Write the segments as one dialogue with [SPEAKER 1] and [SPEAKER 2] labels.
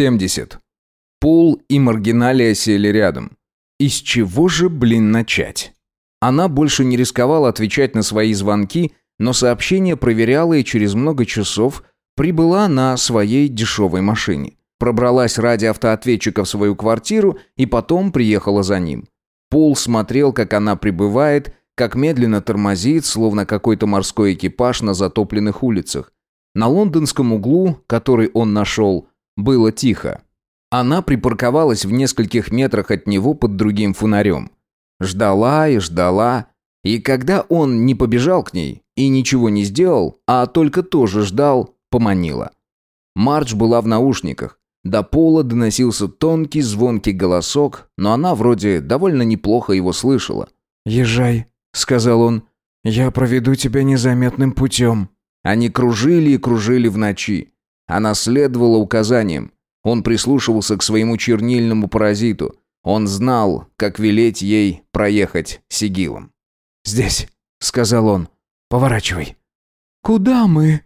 [SPEAKER 1] 70. Пол и Маргиналия сели рядом. Из чего же, блин, начать? Она больше не рисковала отвечать на свои звонки, но сообщение проверяла и через много часов прибыла на своей дешевой машине. Пробралась ради автоответчика в свою квартиру и потом приехала за ним. Пол смотрел, как она прибывает, как медленно тормозит, словно какой-то морской экипаж на затопленных улицах. На лондонском углу, который он нашел, было тихо. Она припарковалась в нескольких метрах от него под другим фонарем. Ждала и ждала. И когда он не побежал к ней и ничего не сделал, а только тоже ждал, поманила. Мардж была в наушниках. До пола доносился тонкий звонкий голосок, но она вроде довольно неплохо его слышала.
[SPEAKER 2] «Езжай», — сказал он. «Я проведу тебя незаметным путем».
[SPEAKER 1] Они кружили и кружили в ночи. Она следовала указаниям. Он прислушивался к своему чернильному паразиту. Он знал, как велеть ей проехать сигилом.
[SPEAKER 2] «Здесь», — сказал он. «Поворачивай».
[SPEAKER 1] «Куда мы?»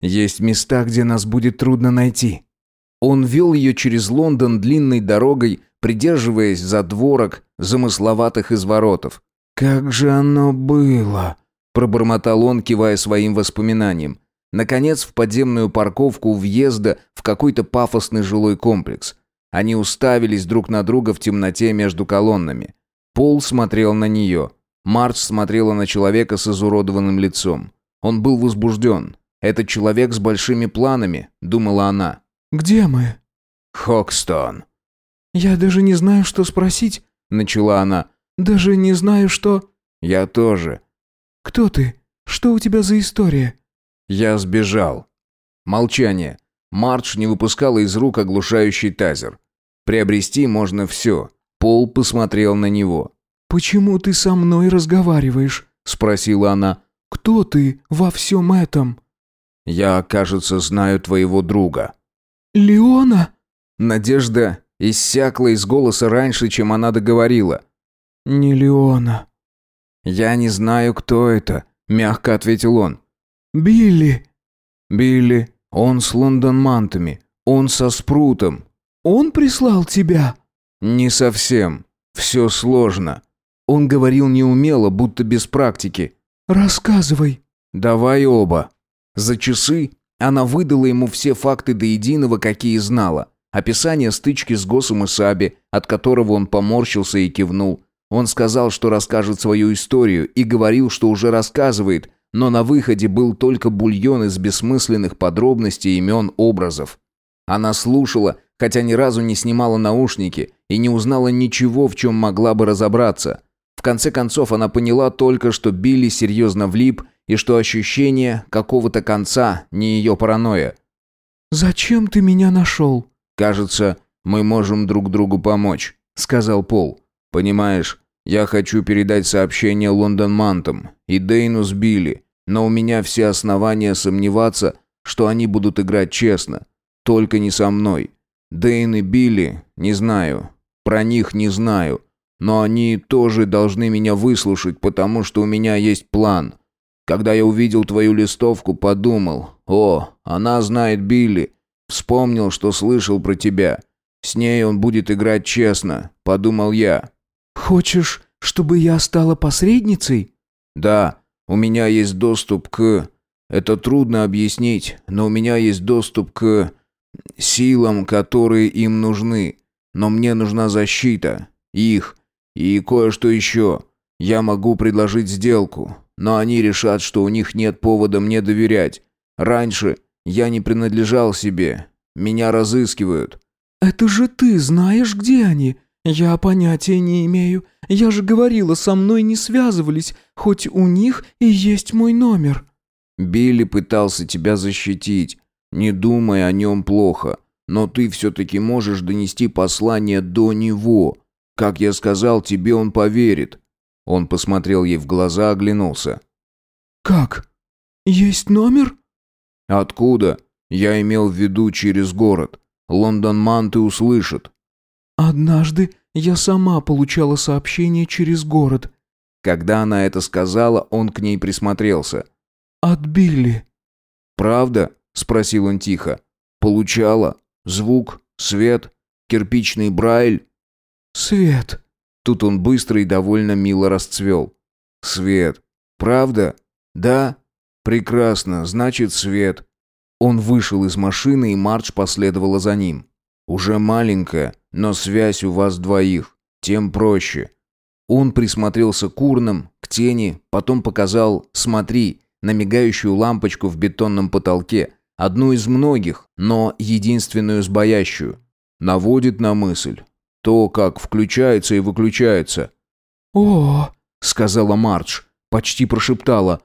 [SPEAKER 2] «Есть места, где нас будет трудно найти».
[SPEAKER 1] Он вел ее через Лондон длинной дорогой, придерживаясь за дворок замысловатых изворотов.
[SPEAKER 2] «Как же оно было!»
[SPEAKER 1] Пробормотал он, кивая своим воспоминаниям. Наконец, в подземную парковку въезда в какой-то пафосный жилой комплекс. Они уставились друг на друга в темноте между колоннами. Пол смотрел на нее. Марч смотрела на человека с изуродованным лицом. Он был возбужден. «Это человек с большими планами», — думала она.
[SPEAKER 2] «Где мы?»
[SPEAKER 1] «Хокстон».
[SPEAKER 2] «Я даже не знаю, что спросить», — начала она. «Даже не знаю, что...»
[SPEAKER 1] «Я тоже.
[SPEAKER 2] «Кто ты? Что у тебя за история?»
[SPEAKER 1] «Я сбежал». Молчание. Мардж не выпускала из рук оглушающий тазер. Приобрести можно все. Пол посмотрел на него.
[SPEAKER 2] «Почему ты со мной разговариваешь?» – спросила она. «Кто ты во всем этом?»
[SPEAKER 1] «Я, кажется, знаю твоего друга».
[SPEAKER 2] «Леона?»
[SPEAKER 1] Надежда иссякла из голоса раньше, чем она договорила.
[SPEAKER 2] «Не Леона»,
[SPEAKER 1] «Я не знаю, кто это», — мягко ответил он.
[SPEAKER 2] «Билли».
[SPEAKER 1] «Билли. Он с лондонмантами. Он со спрутом».
[SPEAKER 2] «Он прислал тебя?»
[SPEAKER 1] «Не совсем. Все сложно». Он говорил неумело, будто без практики.
[SPEAKER 2] «Рассказывай».
[SPEAKER 1] «Давай оба». За часы она выдала ему все факты до единого, какие знала. Описание стычки с Госом и Саби, от которого он поморщился и кивнул. Он сказал, что расскажет свою историю, и говорил, что уже рассказывает, но на выходе был только бульон из бессмысленных подробностей имен образов. Она слушала, хотя ни разу не снимала наушники и не узнала ничего, в чем могла бы разобраться. В конце концов она поняла только, что Билли серьезно влип и что ощущение какого-то конца не ее паранойя.
[SPEAKER 2] «Зачем ты меня нашел?»
[SPEAKER 1] «Кажется, мы можем друг другу помочь», — сказал Пол. Понимаешь, я хочу передать сообщение Лондон-Мантам и Дейну с Билли, но у меня все основания сомневаться, что они будут играть честно. Только не со мной. Дейн и Билли, не знаю. Про них не знаю. Но они тоже должны меня выслушать, потому что у меня есть план. Когда я увидел твою листовку, подумал, о, она знает Билли. Вспомнил, что слышал про тебя. С ней он будет играть честно, подумал я.
[SPEAKER 2] «Хочешь, чтобы я стала посредницей?»
[SPEAKER 1] «Да, у меня есть доступ к... Это трудно объяснить, но у меня есть доступ к... силам, которые им нужны. Но мне нужна защита. Их. И кое-что еще. Я могу предложить сделку, но они решат, что у них нет повода мне доверять. Раньше я не принадлежал себе. Меня разыскивают».
[SPEAKER 2] «Это же ты знаешь, где они?» «Я понятия не имею. Я же говорила, со мной не связывались, хоть у них и есть мой номер».
[SPEAKER 1] «Билли пытался тебя защитить. Не думай о нем плохо. Но ты все-таки можешь донести послание до него. Как я сказал, тебе он поверит». Он посмотрел ей в глаза, оглянулся.
[SPEAKER 2] «Как? Есть номер?»
[SPEAKER 1] «Откуда? Я имел в виду через город. Лондон-манты услышат».
[SPEAKER 2] «Однажды я сама получала сообщение через город».
[SPEAKER 1] Когда она это сказала, он к ней присмотрелся.
[SPEAKER 2] «От Билли».
[SPEAKER 1] «Правда?» – спросил он тихо. «Получала? Звук? Свет? Кирпичный Брайль?»
[SPEAKER 2] «Свет!»
[SPEAKER 1] Тут он быстро и довольно мило расцвел. «Свет. Правда? Да? Прекрасно. Значит, свет». Он вышел из машины, и Мардж последовала за ним. «Уже маленькая, но связь у вас двоих. Тем проще». Он присмотрелся к урнам, к тени, потом показал «смотри» на мигающую лампочку в бетонном потолке, одну из многих, но единственную сбоящую. Наводит на мысль. То, как включается и выключается.
[SPEAKER 2] «О!»
[SPEAKER 1] — сказала Мардж, почти прошептала.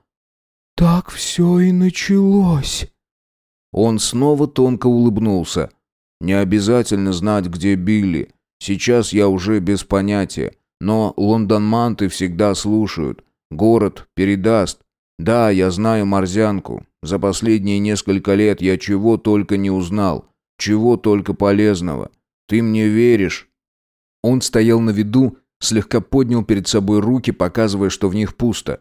[SPEAKER 2] «Так все и началось».
[SPEAKER 1] Он снова тонко улыбнулся. «Не обязательно знать, где Билли. Сейчас я уже без понятия. Но лондонманты всегда слушают. Город передаст. Да, я знаю морзянку. За последние несколько лет я чего только не узнал. Чего только полезного. Ты мне веришь?» Он стоял на виду, слегка поднял перед собой руки, показывая, что в них пусто.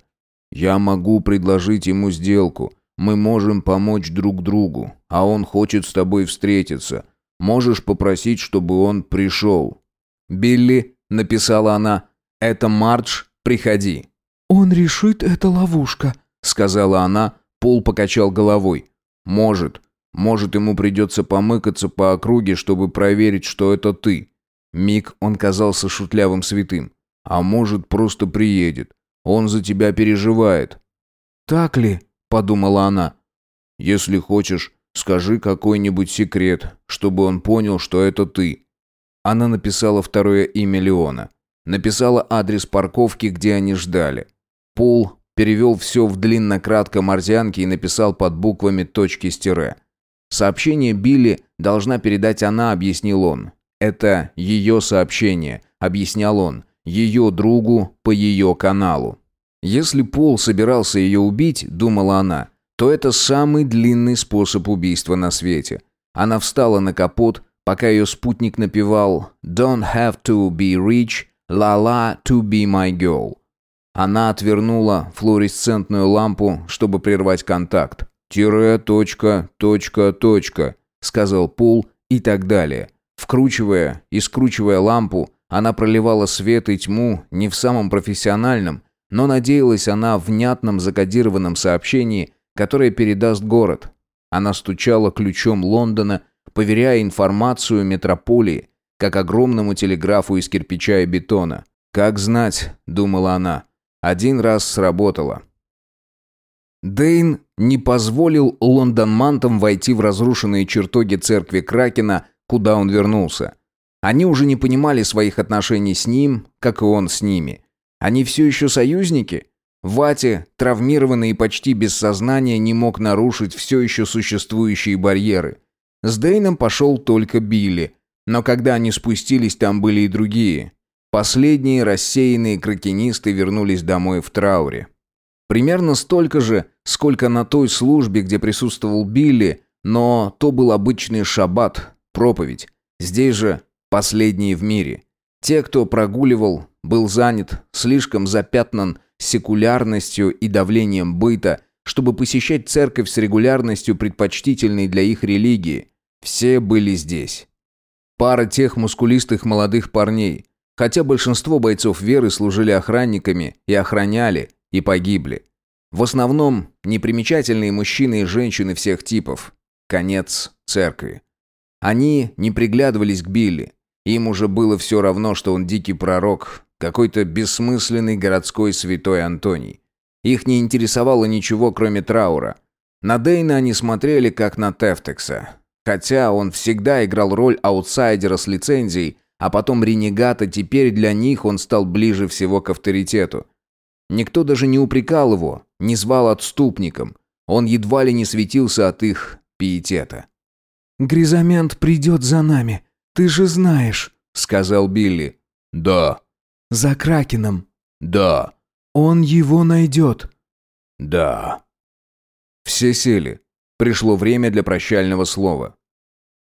[SPEAKER 1] «Я могу предложить ему сделку. Мы можем помочь друг другу, а он хочет с тобой встретиться. Можешь попросить, чтобы он пришел». «Билли», — написала она, — «это Мардж, приходи».
[SPEAKER 2] «Он решит, это ловушка», —
[SPEAKER 1] сказала она, Пол покачал головой. «Может. Может, ему придется помыкаться по округе, чтобы проверить, что это ты». Миг он казался шутлявым святым. «А может, просто приедет. Он за тебя переживает».
[SPEAKER 2] «Так ли?» — подумала она.
[SPEAKER 1] «Если хочешь, скажи какой-нибудь секрет, чтобы он понял, что это ты». Она написала второе имя Леона. Написала адрес парковки, где они ждали. Пол перевел все в длинно-кратко морзянки и написал под буквами точки с тире. Сообщение Билли должна передать она, объяснил он. Это ее сообщение, объяснял он, ее другу по ее каналу. Если Пол собирался ее убить, думала она, то это самый длинный способ убийства на свете. Она встала на капот, пока ее спутник напевал «Don't have to be rich, la la to be my girl». Она отвернула флуоресцентную лампу, чтобы прервать контакт. «Тире, точка, точка, точка», — сказал Пол и так далее. Вкручивая и скручивая лампу, она проливала свет и тьму не в самом профессиональном, но надеялась она в внятном закодированном сообщении, которое передаст город. Она стучала ключом Лондона, поверяя информацию метрополии, как огромному телеграфу из кирпича и бетона. «Как знать», — думала она, — «один раз сработало». Дейн не позволил лондонмантам войти в разрушенные чертоги церкви Кракена, куда он вернулся. Они уже не понимали своих отношений с ним, как и он с ними. Они все еще союзники? Вати, травмированный и почти без сознания, не мог нарушить все еще существующие барьеры. С Дейном пошел только Билли, но когда они спустились, там были и другие. Последние рассеянные кракенисты вернулись домой в трауре. Примерно столько же, сколько на той службе, где присутствовал Билли, но то был обычный шаббат, проповедь. Здесь же последние в мире. Те, кто прогуливал, был занят, слишком запятнан секулярностью и давлением быта, чтобы посещать церковь с регулярностью, предпочтительной для их религии. Все были здесь. Пара тех мускулистых молодых парней, хотя большинство бойцов веры служили охранниками и охраняли, и погибли. В основном непримечательные мужчины и женщины всех типов. Конец церкви. Они не приглядывались к Билли. Им уже было все равно, что он дикий пророк, какой-то бессмысленный городской святой Антоний. Их не интересовало ничего, кроме траура. На Дейна они смотрели, как на Тефтекса. Хотя он всегда играл роль аутсайдера с лицензией, а потом ренегата, теперь для них он стал ближе всего к авторитету. Никто даже не упрекал его, не звал отступником. Он едва ли не светился от их пиетета.
[SPEAKER 2] «Гризамент придет за нами, ты же знаешь», — сказал Билли.
[SPEAKER 1] «Да»,
[SPEAKER 2] за Кракеном.
[SPEAKER 1] Да.
[SPEAKER 2] Он его найдет.
[SPEAKER 1] Да. Все сели. Пришло время для прощального слова.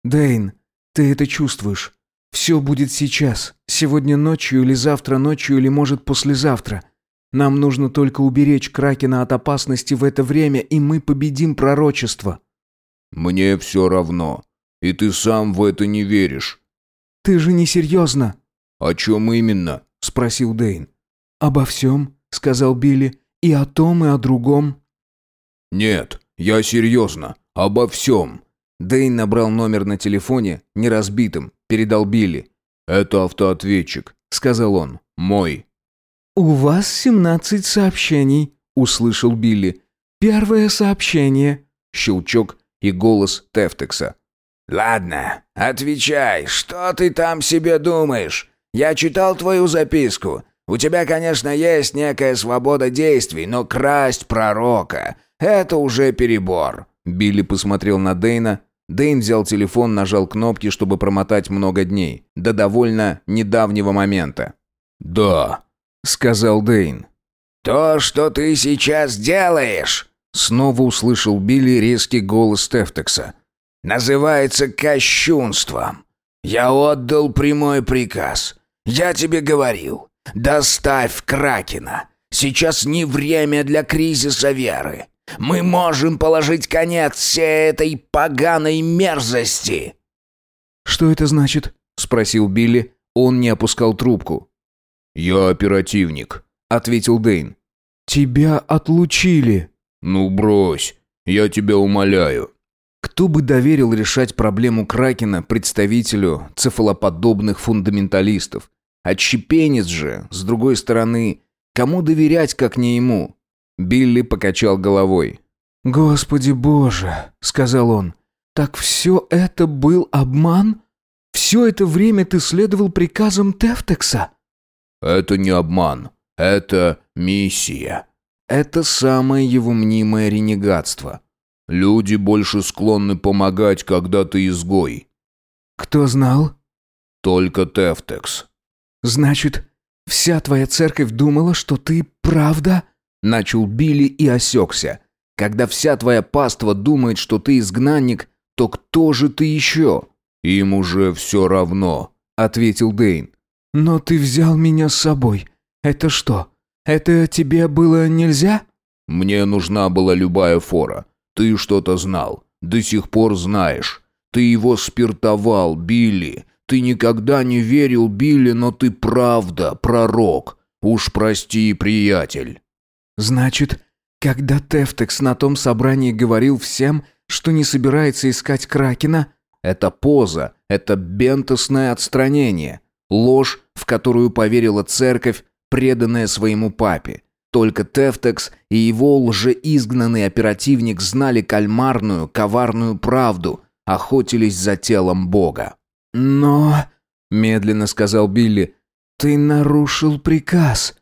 [SPEAKER 2] Дейн, ты это чувствуешь. Все будет сейчас. Сегодня ночью или завтра ночью или может послезавтра. Нам нужно только уберечь Кракена от опасности в это время, и мы победим пророчество.
[SPEAKER 1] Мне все равно.
[SPEAKER 3] и ты сам в это не веришь».
[SPEAKER 2] «Ты же не серьезно?»
[SPEAKER 3] «О чем именно?»
[SPEAKER 2] — спросил Дэйн. «Обо всем», — сказал Билли, — «и о том, и о другом».
[SPEAKER 3] «Нет, я серьезно. Обо всем».
[SPEAKER 1] Дэйн набрал номер на телефоне, не разбитым, передал Билли.
[SPEAKER 3] «Это автоответчик», — сказал он. «Мой».
[SPEAKER 2] «У вас семнадцать сообщений», — услышал Билли. «Первое сообщение».
[SPEAKER 1] Щелчок и голос Тефтекса.
[SPEAKER 4] «Ладно, отвечай, что ты там себе думаешь? Я читал твою записку. У тебя, конечно, есть некая свобода действий, но красть пророка — это уже перебор».
[SPEAKER 1] Билли посмотрел на Дейна. Дейн взял телефон, нажал кнопки, чтобы промотать много дней. До довольно недавнего момента.
[SPEAKER 3] «Да», — сказал Дейн.
[SPEAKER 4] «То, что ты сейчас делаешь», —
[SPEAKER 1] снова услышал Билли резкий голос Тефтекса.
[SPEAKER 4] «называется кощунством. Я отдал прямой приказ. Я тебе говорил, доставь Кракена. Сейчас не время для кризиса веры. Мы можем положить конец всей этой поганой мерзости!»
[SPEAKER 2] «Что это значит?»
[SPEAKER 1] — спросил Билли. Он не опускал трубку.
[SPEAKER 3] «Я оперативник», — ответил Дейн.
[SPEAKER 2] «Тебя отлучили».
[SPEAKER 3] «Ну брось, я тебя умоляю».
[SPEAKER 1] Кто бы доверил решать проблему Кракена представителю цефалоподобных фундаменталистов? Отщепенец же, с другой стороны, кому доверять, как не ему? Билли покачал головой.
[SPEAKER 2] «Господи боже», — сказал он, — «так все это был обман? Все это время ты следовал приказам Тефтекса?»
[SPEAKER 3] «Это не обман, это миссия».
[SPEAKER 1] Это самое его мнимое ренегатство.
[SPEAKER 3] Люди больше склонны помогать, когда ты изгой.
[SPEAKER 2] Кто знал?
[SPEAKER 3] Только Тефтекс.
[SPEAKER 2] Значит, вся твоя церковь думала, что ты правда?
[SPEAKER 1] Начал Билли и осекся. Когда вся твоя паства думает, что ты изгнанник, то кто же ты еще?
[SPEAKER 3] Им уже все равно, ответил Дейн.
[SPEAKER 2] Но ты взял меня с собой. Это что? Это тебе было нельзя?
[SPEAKER 3] Мне нужна была любая фора. Ты что-то знал. До сих пор знаешь. Ты его спиртовал, Билли. Ты никогда не верил Билли, но ты правда пророк. Уж прости, приятель.
[SPEAKER 2] Значит, когда Тефтекс на том собрании говорил всем, что не собирается искать Кракена,
[SPEAKER 1] это поза, это бентосное отстранение, ложь, в которую поверила церковь, преданная своему папе. Только Тефтекс и его лжеизгнанный оперативник знали кальмарную, коварную правду, охотились за телом Бога.
[SPEAKER 2] «Но...» — медленно сказал Билли. «Ты нарушил приказ».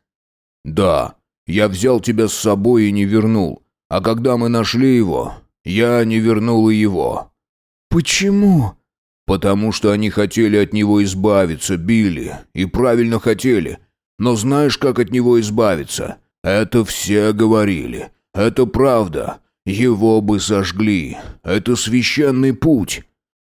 [SPEAKER 3] «Да, я взял тебя с собой и не вернул. А когда мы нашли его, я не вернул и его».
[SPEAKER 2] «Почему?»
[SPEAKER 3] «Потому что они хотели от него избавиться, Билли. И правильно хотели. Но знаешь, как от него избавиться? Это все говорили. Это правда. Его бы сожгли. Это священный путь.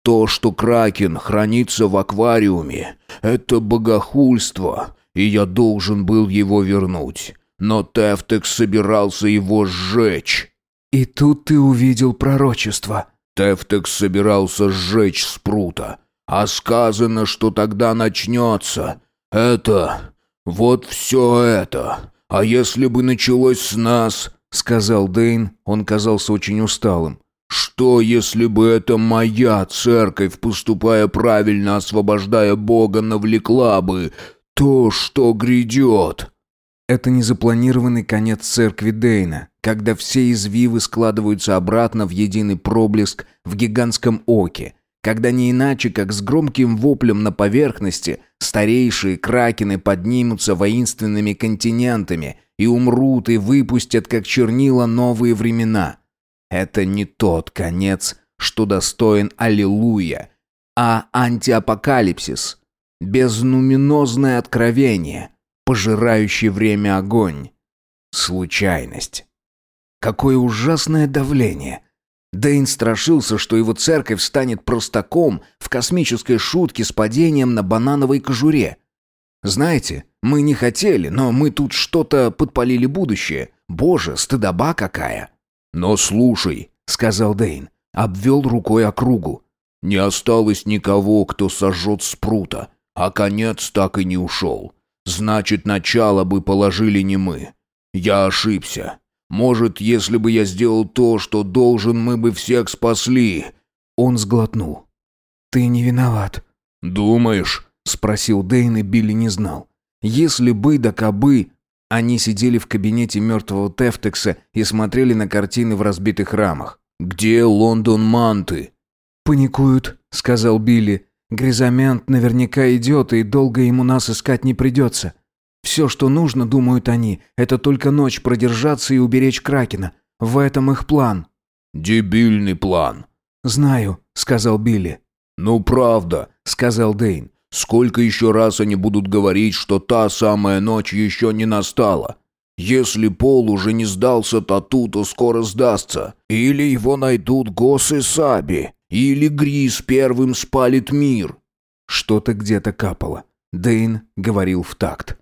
[SPEAKER 3] То, что Кракен хранится в аквариуме, это богохульство, и я должен был его вернуть но Тефтекс собирался его сжечь.
[SPEAKER 2] И тут ты увидел пророчество.
[SPEAKER 3] Тефтекс собирался сжечь спрута, а сказано, что тогда начнется. Это... вот все это. А если бы началось с нас, сказал Дейн, он казался очень усталым. Что, если бы это моя церковь, поступая правильно, освобождая Бога, навлекла бы то, что грядет?
[SPEAKER 1] Это незапланированный конец церкви Дейна, когда все извивы складываются обратно в единый проблеск в гигантском оке, когда не иначе, как с громким воплем на поверхности, старейшие кракены поднимутся воинственными континентами и умрут и выпустят, как чернила, новые времена. Это не тот конец, что достоин Аллилуйя, а антиапокалипсис, безнуминозное откровение – пожирающий время огонь. Случайность. Какое ужасное давление. Дэйн страшился, что его церковь станет простаком в космической шутке с падением на банановой кожуре. Знаете, мы не хотели, но мы тут что-то подпалили будущее. Боже, стыдоба какая.
[SPEAKER 3] Но слушай,
[SPEAKER 1] сказал Дэйн, обвел рукой округу.
[SPEAKER 3] Не осталось никого, кто сожжет спрута, а конец так и не ушел. Значит, начало бы положили не мы. Я ошибся. Может, если бы я сделал то, что должен, мы бы всех спасли.
[SPEAKER 2] Он сглотнул. Ты не виноват.
[SPEAKER 3] Думаешь?
[SPEAKER 1] Спросил Дэйн, и Билли не знал. Если бы да кабы... Они сидели в кабинете мертвого Тефтекса и смотрели на картины в разбитых рамах.
[SPEAKER 3] «Где Лондон Манты?»
[SPEAKER 2] «Паникуют», — сказал Билли. «Гризамент наверняка идет, и долго ему нас искать не придется. Все, что нужно, думают они, это только ночь продержаться и уберечь Кракена. В этом их план».
[SPEAKER 3] «Дебильный план».
[SPEAKER 2] «Знаю», — сказал Билли.
[SPEAKER 3] «Ну правда», — сказал Дейн. «Сколько еще раз они будут говорить, что та самая ночь еще не настала? Если Пол уже не сдался Тату, то скоро сдастся. Или его найдут Гос и Саби. Или Грис первым спалит мир».
[SPEAKER 1] Что-то где-то капало. Дейн говорил в такт.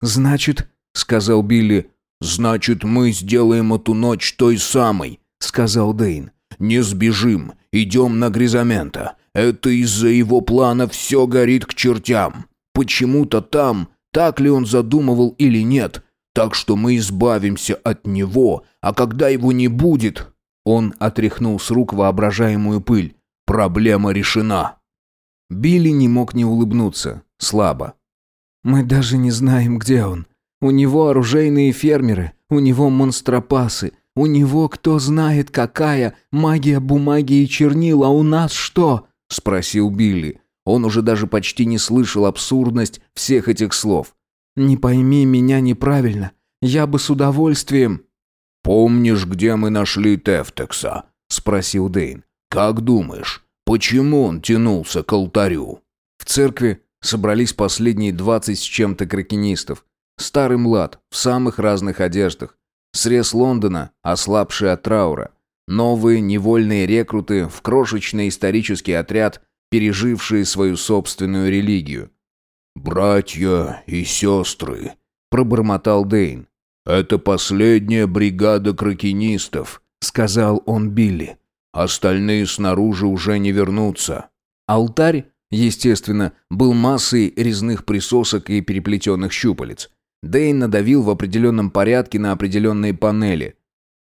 [SPEAKER 2] «Значит», — сказал Билли, —
[SPEAKER 3] «значит, мы сделаем эту ночь той самой», —
[SPEAKER 2] сказал Дейн.
[SPEAKER 3] «Не сбежим, идем на Гризамента. Это из-за его плана все горит к чертям. Почему-то там, так ли он задумывал или нет, так что мы избавимся от него, а когда его не будет...» Он отряхнул с рук воображаемую пыль. «Проблема решена».
[SPEAKER 1] Билли не мог не улыбнуться. Слабо.
[SPEAKER 2] Мы даже не знаем, где он. У него оружейные фермеры, у него монстропасы, у него кто знает какая магия бумаги и чернил, а у нас что?»
[SPEAKER 1] – спросил Билли. Он уже даже почти не слышал абсурдность всех этих слов.
[SPEAKER 2] «Не пойми меня неправильно. Я бы с удовольствием...»
[SPEAKER 3] «Помнишь, где мы нашли Тефтекса?» – спросил Дейн. «Как думаешь, почему он тянулся к алтарю?»
[SPEAKER 1] «В церкви собрались последние двадцать с чем-то кракенистов. Старый млад, в самых разных одеждах. Срез Лондона, ослабший от траура. Новые невольные рекруты в крошечный исторический отряд, пережившие свою собственную религию.
[SPEAKER 3] «Братья и сестры», —
[SPEAKER 1] пробормотал Дейн.
[SPEAKER 3] «Это последняя бригада кракенистов», — сказал он Билли. «Остальные снаружи уже не вернутся».
[SPEAKER 1] Алтарь Естественно, был массой резных присосок и переплетенных щупалец. Дэйн надавил в определенном порядке на определенные панели.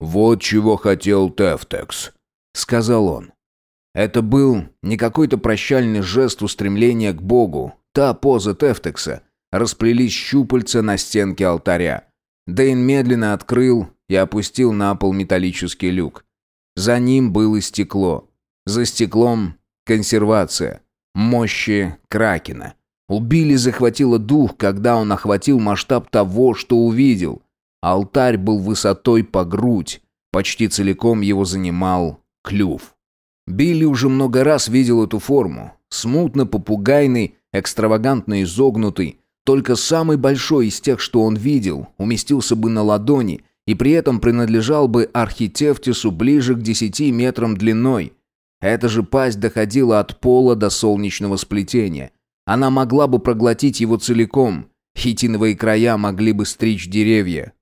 [SPEAKER 3] «Вот чего хотел Тефтекс», — сказал он.
[SPEAKER 1] Это был не какой-то прощальный жест устремления к Богу. Та поза Тефтекса. Расплелись щупальца на стенке алтаря. Дэйн медленно открыл и опустил на пол металлический люк. За ним было стекло. За стеклом консервация мощи Кракена. У Билли захватило дух, когда он охватил масштаб того, что увидел. Алтарь был высотой по грудь, почти целиком его занимал клюв. Билли уже много раз видел эту форму. Смутно попугайный, экстравагантно изогнутый. Только самый большой из тех, что он видел, уместился бы на ладони и при этом принадлежал бы архитефтису ближе к десяти метрам длиной – эта же пасть доходила от пола до солнечного сплетения. Она могла бы проглотить его целиком. Хитиновые края могли бы стричь деревья.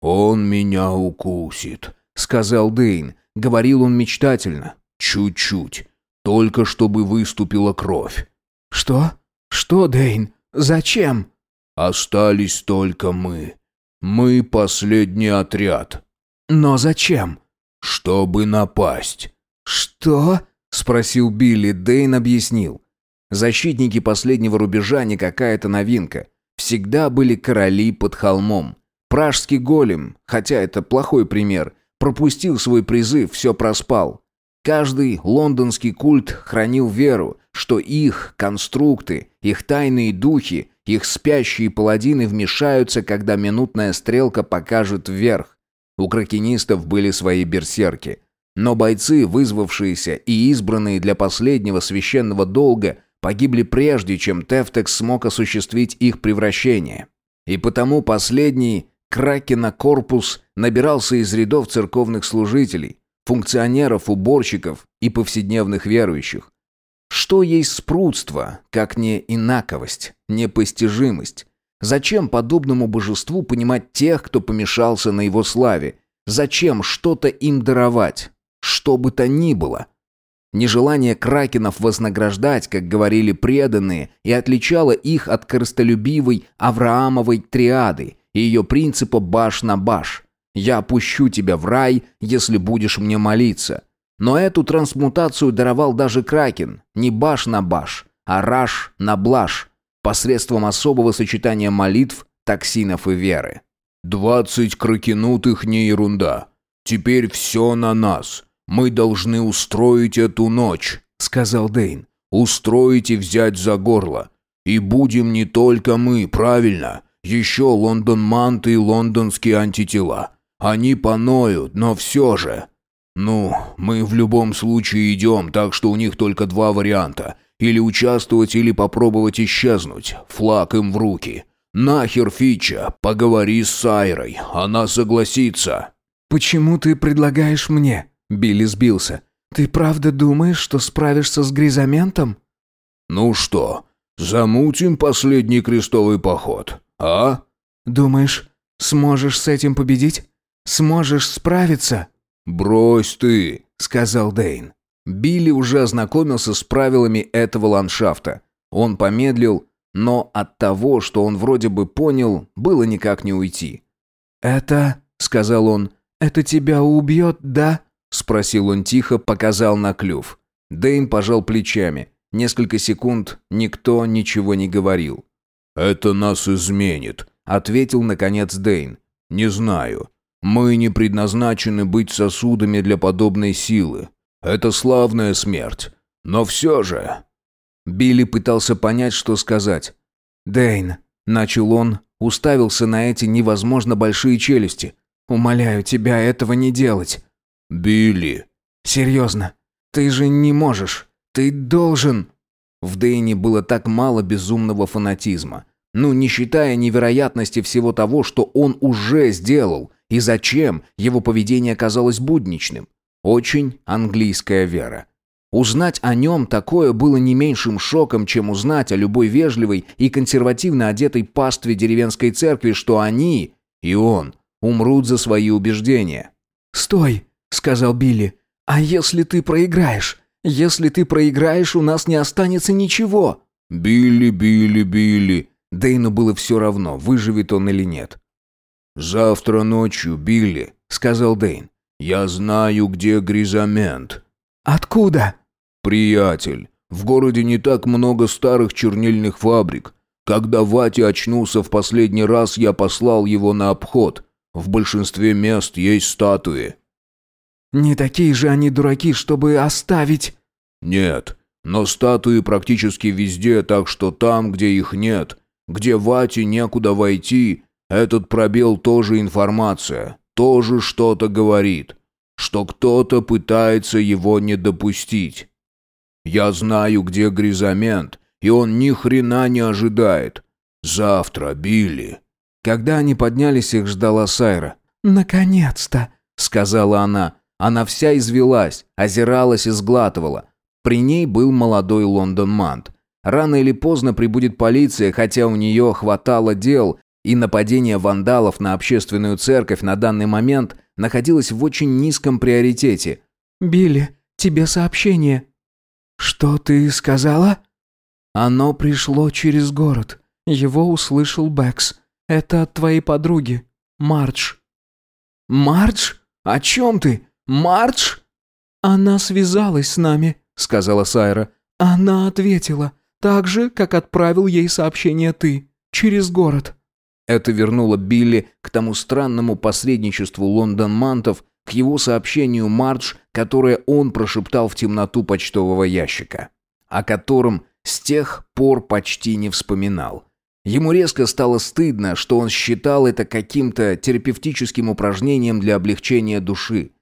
[SPEAKER 3] «Он меня укусит», —
[SPEAKER 1] сказал Дейн. Говорил он мечтательно.
[SPEAKER 3] «Чуть-чуть. Только чтобы выступила кровь».
[SPEAKER 2] «Что? Что, Дейн? Зачем?»
[SPEAKER 3] «Остались только мы. Мы последний отряд».
[SPEAKER 2] «Но зачем?»
[SPEAKER 3] «Чтобы напасть».
[SPEAKER 2] «Что?»
[SPEAKER 1] — спросил Билли. Дейн объяснил. Защитники последнего рубежа не какая-то новинка. Всегда были короли под холмом. Пражский голем, хотя это плохой пример, пропустил свой призыв, все проспал. Каждый лондонский культ хранил веру, что их конструкты, их тайные духи, их спящие паладины вмешаются, когда минутная стрелка покажет вверх. У кракенистов были свои берсерки – но бойцы, вызвавшиеся и избранные для последнего священного долга, погибли прежде, чем Тефтекс смог осуществить их превращение. И потому последний Кракена корпус набирался из рядов церковных служителей, функционеров, уборщиков и повседневных верующих. Что есть спрутство, как не инаковость, непостижимость? Зачем подобному божеству понимать тех, кто помешался на его славе? Зачем что-то им даровать? что бы то ни было. Нежелание кракенов вознаграждать, как говорили преданные, и отличало их от корыстолюбивой Авраамовой триады и ее принципа баш на баш. «Я опущу тебя в рай, если будешь мне молиться». Но эту трансмутацию даровал даже кракен, не баш на баш, а раш на блаш, посредством особого сочетания молитв, токсинов и веры.
[SPEAKER 3] «Двадцать кракенутых не ерунда. Теперь все на нас. Мы должны устроить эту ночь», — сказал Дейн. «Устроить и взять за горло. И будем не только мы, правильно? Еще Лондон Манты и лондонские антитела. Они поноют, но все же...» «Ну, мы в любом случае идем, так что у них только два варианта. Или участвовать, или попробовать исчезнуть. Флаг им в руки. Нахер Фича, поговори с Сайрой, она согласится».
[SPEAKER 2] «Почему ты предлагаешь мне?» Билли сбился. «Ты правда думаешь, что справишься с гризаментом?»
[SPEAKER 3] «Ну что, замутим последний крестовый поход, а?»
[SPEAKER 2] «Думаешь, сможешь с этим победить? Сможешь справиться?»
[SPEAKER 3] «Брось ты», —
[SPEAKER 1] сказал Дейн. Билли уже ознакомился с правилами этого ландшафта. Он помедлил, но от того, что он вроде бы понял, было никак не уйти.
[SPEAKER 2] «Это», — сказал он, — «это тебя убьет, да?»
[SPEAKER 1] — спросил он тихо, показал на клюв. Дейн пожал плечами. Несколько секунд никто ничего не говорил.
[SPEAKER 3] «Это нас изменит», —
[SPEAKER 1] ответил наконец Дейн.
[SPEAKER 3] «Не знаю. Мы не предназначены быть сосудами для подобной силы. Это славная смерть. Но все же...»
[SPEAKER 1] Билли пытался понять, что сказать.
[SPEAKER 2] «Дэйн», — начал он, уставился на эти невозможно большие челюсти. «Умоляю тебя этого не делать».
[SPEAKER 3] «Билли».
[SPEAKER 2] «Серьезно, ты же не можешь. Ты должен...»
[SPEAKER 1] В Дэйне было так мало безумного фанатизма. Ну, не считая невероятности всего того, что он уже сделал, и зачем его поведение казалось будничным. Очень английская вера. Узнать о нем такое было не меньшим шоком, чем узнать о любой вежливой и консервативно одетой пастве деревенской церкви, что они, и он, умрут за свои убеждения.
[SPEAKER 2] «Стой!» — сказал Билли. «А если ты проиграешь? Если ты проиграешь, у нас не останется ничего!»
[SPEAKER 3] «Билли, Билли, Билли!»
[SPEAKER 1] Дейну было все равно, выживет он или нет.
[SPEAKER 3] «Завтра ночью, Билли», — сказал Дейн. «Я знаю, где Гризамент».
[SPEAKER 2] «Откуда?»
[SPEAKER 3] «Приятель, в городе не так много старых чернильных фабрик. Когда Вати очнулся в последний раз, я послал его на обход. В большинстве мест есть статуи».
[SPEAKER 2] «Не такие же они дураки, чтобы оставить...»
[SPEAKER 3] «Нет, но статуи практически везде, так что там, где их нет, где Вати некуда войти, этот пробел тоже информация, тоже что-то говорит, что кто-то пытается его не допустить. Я знаю, где Гризамент, и он ни хрена не ожидает. Завтра, Билли.
[SPEAKER 1] Когда они поднялись, их ждала Сайра.
[SPEAKER 2] «Наконец-то!»
[SPEAKER 1] — сказала она. Она вся извелась, озиралась и сглатывала. При ней был молодой Лондон Мант. Рано или поздно прибудет полиция, хотя у нее хватало дел, и нападение вандалов на общественную церковь на данный момент находилось в очень низком приоритете.
[SPEAKER 2] «Билли, тебе сообщение». «Что ты сказала?» «Оно пришло через город. Его услышал Бэкс. Это от твоей подруги, Мардж».
[SPEAKER 1] «Мардж? О чем ты? Мардж?»
[SPEAKER 2] «Она связалась с нами», — сказала Сайра. «Она ответила, так же, как отправил ей сообщение ты, через город».
[SPEAKER 1] Это вернуло Билли к тому странному посредничеству Лондон-Мантов, к его сообщению Мардж, которое он прошептал в темноту почтового ящика, о котором с тех пор почти не вспоминал. Ему резко стало стыдно, что он считал это каким-то терапевтическим упражнением для облегчения души.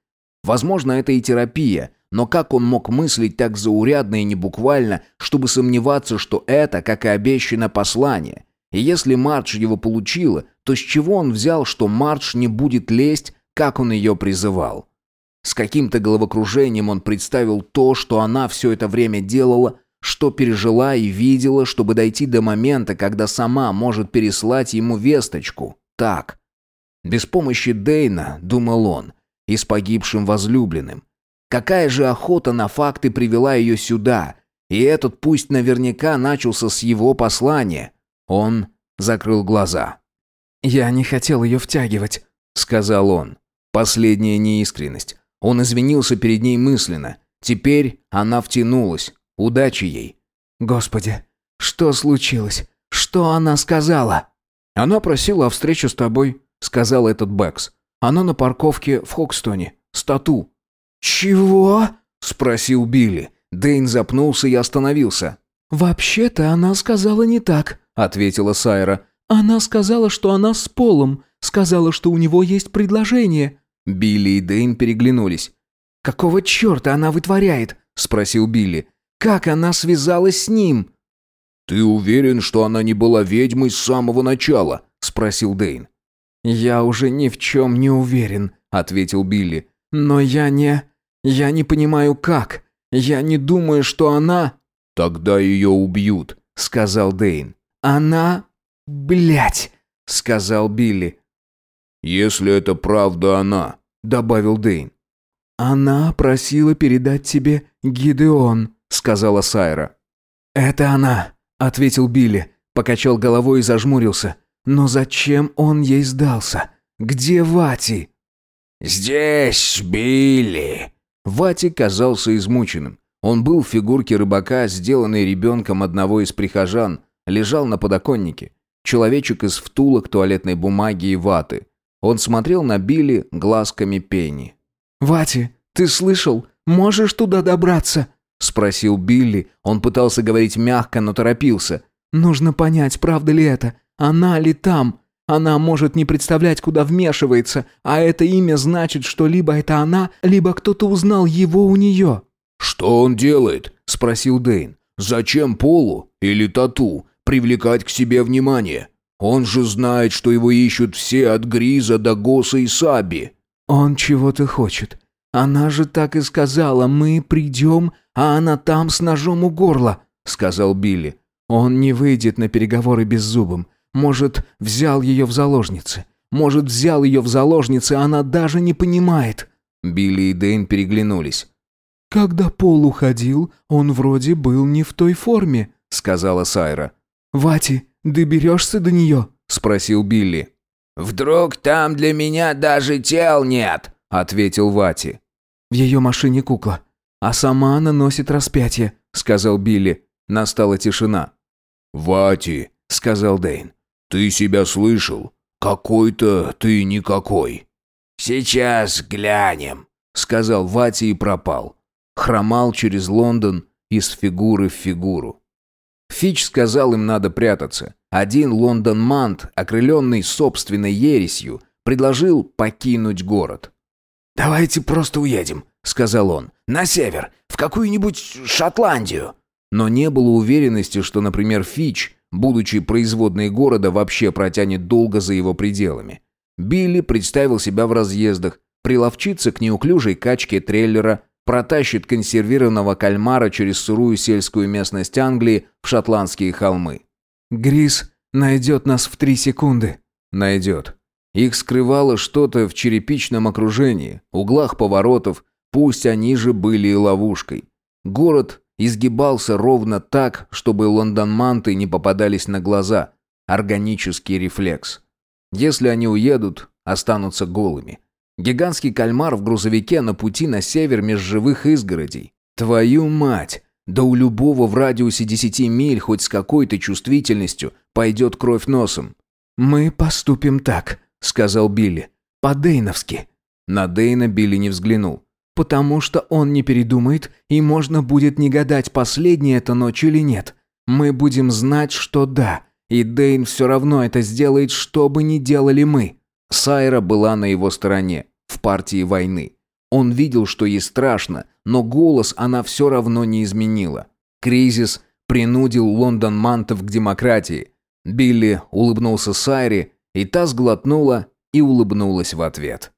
[SPEAKER 1] Возможно, это и терапия, но как он мог мыслить так заурядно и небуквально, чтобы сомневаться, что это, как и обещано, послание? И если Мардж его получила, то с чего он взял, что Мардж не будет лезть, как он ее призывал? С каким-то головокружением он представил то, что она все это время делала, что пережила и видела, чтобы дойти до момента, когда сама может переслать ему весточку. Так. Без помощи Дейна, думал он, и с погибшим возлюбленным. Какая же охота на факты привела ее сюда? И этот пусть наверняка начался с его послания. Он закрыл глаза.
[SPEAKER 2] «Я не хотел ее втягивать», — сказал он.
[SPEAKER 1] Последняя неискренность. Он извинился перед ней мысленно. Теперь она втянулась. Удачи ей.
[SPEAKER 2] «Господи, что случилось? Что она сказала?»
[SPEAKER 1] «Она просила о встрече с тобой», — сказал этот Бэкс. «Она на парковке в Хокстоне. С тату».
[SPEAKER 2] «Чего?»
[SPEAKER 1] — спросил Билли. Дэйн запнулся и остановился.
[SPEAKER 2] «Вообще-то она сказала не так», — ответила Сайра. «Она сказала, что она с Полом. Сказала, что у него есть предложение».
[SPEAKER 1] Билли и Дэйн переглянулись.
[SPEAKER 2] «Какого черта она вытворяет?» — спросил Билли. «Как она связалась с ним?»
[SPEAKER 3] «Ты уверен, что она не была ведьмой с самого начала?» — спросил Дэйн.
[SPEAKER 2] «Я уже ни в чем не уверен», — ответил Билли. «Но я не... я не понимаю, как. Я не думаю, что она...»
[SPEAKER 3] «Тогда ее убьют», — сказал Дэйн.
[SPEAKER 2] «Она... блять», — сказал Билли.
[SPEAKER 3] «Если это правда она», — добавил Дэйн.
[SPEAKER 2] «Она просила передать тебе Гидеон», — сказала Сайра. «Это она», — ответил Билли, покачал головой и зажмурился. «Но зачем он ей сдался? Где Вати?»
[SPEAKER 4] «Здесь, Билли!»
[SPEAKER 1] Вати казался измученным. Он был в фигурке рыбака, сделанной ребенком одного из прихожан, лежал на подоконнике. Человечек из втулок туалетной бумаги и ваты. Он смотрел на Билли глазками пени.
[SPEAKER 2] «Вати, ты слышал? Можешь туда добраться?»
[SPEAKER 1] Спросил Билли. Он пытался говорить мягко, но торопился.
[SPEAKER 2] «Нужно понять, правда ли это. Она ли там? Она может не представлять, куда вмешивается, а это имя значит, что либо это она, либо кто-то узнал его у нее».
[SPEAKER 3] «Что он делает?» – спросил Дэйн. «Зачем Полу или Тату привлекать к себе внимание? Он же знает, что его ищут все от Гриза до Госа и Саби».
[SPEAKER 2] «Он чего-то хочет. Она же так и сказала, мы придем, а она там с ножом у горла», — сказал Билли. «Он не выйдет на переговоры беззубым. Может, взял ее в заложницы. Может, взял ее в заложницы, а она даже не понимает».
[SPEAKER 1] Билли и Дэйн переглянулись.
[SPEAKER 2] «Когда Пол уходил, он вроде был не в той форме», — сказала Сайра. «Вати, доберешься до нее?» — спросил Билли.
[SPEAKER 4] «Вдруг там для меня даже тел нет?» — ответил Вати.
[SPEAKER 2] «В ее машине кукла, а сама она носит распятие», — сказал Билли. Настала тишина.
[SPEAKER 3] «Вати», — сказал Дэйн, — «ты себя слышал? Какой-то ты никакой».
[SPEAKER 4] «Сейчас глянем», —
[SPEAKER 1] сказал Вати и пропал. Хромал через Лондон из фигуры в фигуру. Фич сказал им надо прятаться. Один Лондон-мант, окрыленный собственной ересью, предложил покинуть город.
[SPEAKER 4] «Давайте просто уедем», — сказал он. «На север, в какую-нибудь Шотландию».
[SPEAKER 1] Но не было уверенности, что, например, Фич, будучи производной города, вообще протянет долго за его пределами. Билли представил себя в разъездах, приловчиться к неуклюжей качке трейлера, протащит консервированного кальмара через сырую сельскую местность Англии в шотландские холмы.
[SPEAKER 2] «Грис найдет нас в три секунды».
[SPEAKER 1] «Найдет. Их скрывало что-то в черепичном окружении, углах поворотов, пусть они же были и ловушкой. Город изгибался ровно так, чтобы лондонманты не попадались на глаза. Органический рефлекс. Если они уедут, останутся голыми. Гигантский кальмар в грузовике на пути на север меж живых изгородей. Твою мать! Да у любого в радиусе десяти миль хоть с какой-то чувствительностью пойдет кровь носом.
[SPEAKER 2] «Мы поступим так», — сказал Билли. «По-дейновски».
[SPEAKER 1] На Дейна Билли не взглянул.
[SPEAKER 2] «Потому что он не передумает, и можно будет не гадать, последняя это ночь или нет. Мы будем знать, что да, и Дейн все равно это сделает, что бы ни делали мы».
[SPEAKER 1] Сайра была на его стороне, в партии войны. Он видел, что ей страшно, но голос она все равно не изменила. Кризис принудил Лондон Мантов к демократии. Билли улыбнулся Сайре, и та сглотнула и улыбнулась в ответ.